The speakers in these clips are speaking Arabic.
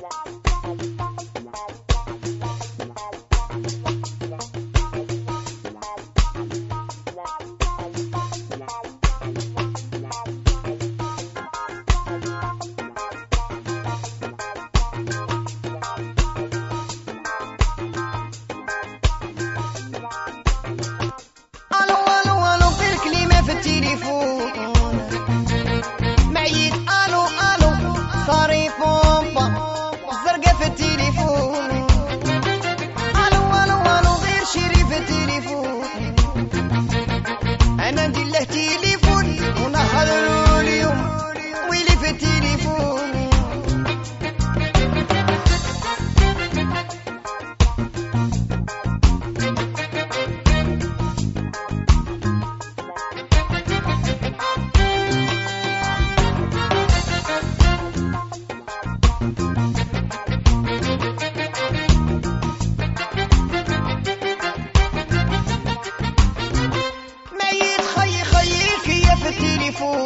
la. fool.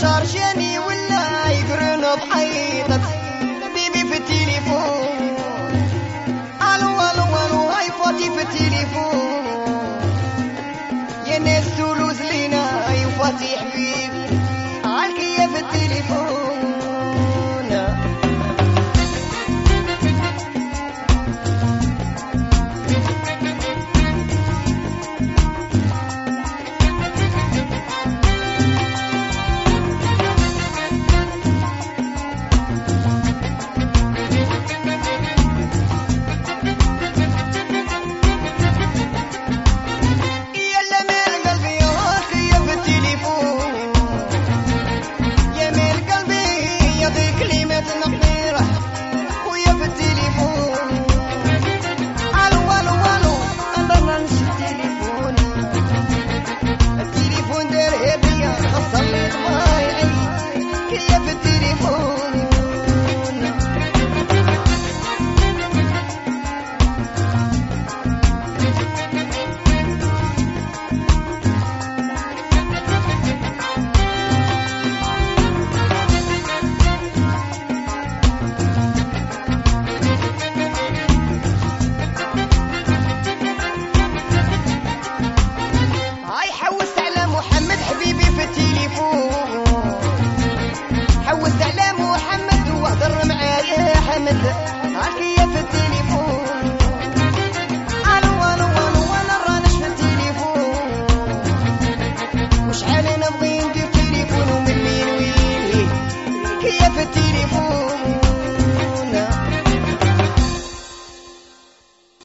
شارجني ولا يقرن بحيطة بيبي في التليفون. ألو ألو ألو هاي فاتي في التليفون. يا ناس تولوز لينا يا فاتي حبيبي. عالكية في التليفون.